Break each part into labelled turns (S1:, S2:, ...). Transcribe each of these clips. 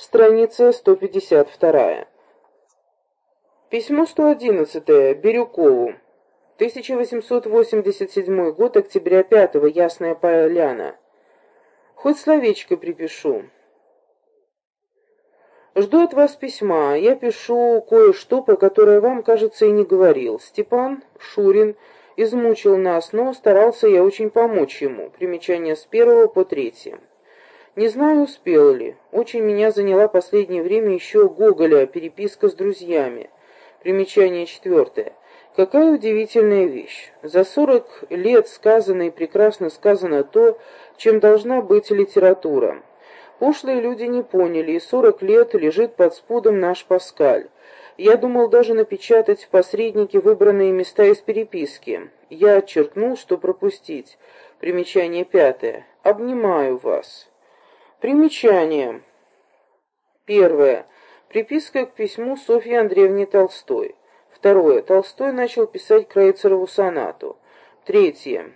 S1: Страница 152. Письмо 111 Бирюкову. 1887 год, октября 5 Ясная Поляна. Хоть словечко припишу. Жду от вас письма. Я пишу кое-что, про которое вам, кажется, и не говорил. Степан Шурин измучил нас, но старался я очень помочь ему. Примечание с первого по третье. Не знаю, успел ли. Очень меня заняла последнее время еще Гоголя, переписка с друзьями. Примечание четвертое. Какая удивительная вещь. За сорок лет сказано и прекрасно сказано то, чем должна быть литература. Пошлые люди не поняли, и сорок лет лежит под спудом наш Паскаль. Я думал даже напечатать в посреднике выбранные места из переписки. Я отчеркнул, что пропустить. Примечание пятое. Обнимаю вас. Примечание. Первое. Приписка к письму Софьи Андреевне Толстой. Второе. Толстой начал писать Крейцерову сонату. Третье.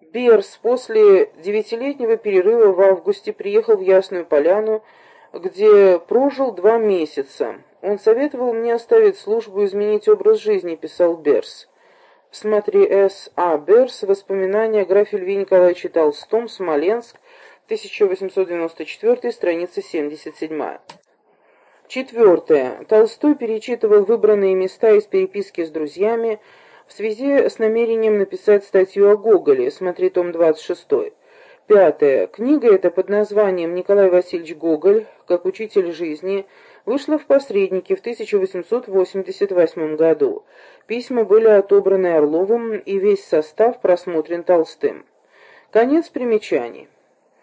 S1: Берс после девятилетнего перерыва в августе приехал в Ясную Поляну, где прожил два месяца. Он советовал мне оставить службу и изменить образ жизни, писал Берс. Смотри С. А. Берс. Воспоминания о графе Льве Толстом. Смоленск. 1894, страница 77. Четвертое. Толстой перечитывал выбранные места из переписки с друзьями в связи с намерением написать статью о Гоголе. Смотри том 26. Пятое. Книга эта под названием «Николай Васильевич Гоголь. Как учитель жизни» вышла в посреднике в 1888 году. Письма были отобраны Орловым и весь состав просмотрен Толстым. Конец примечаний.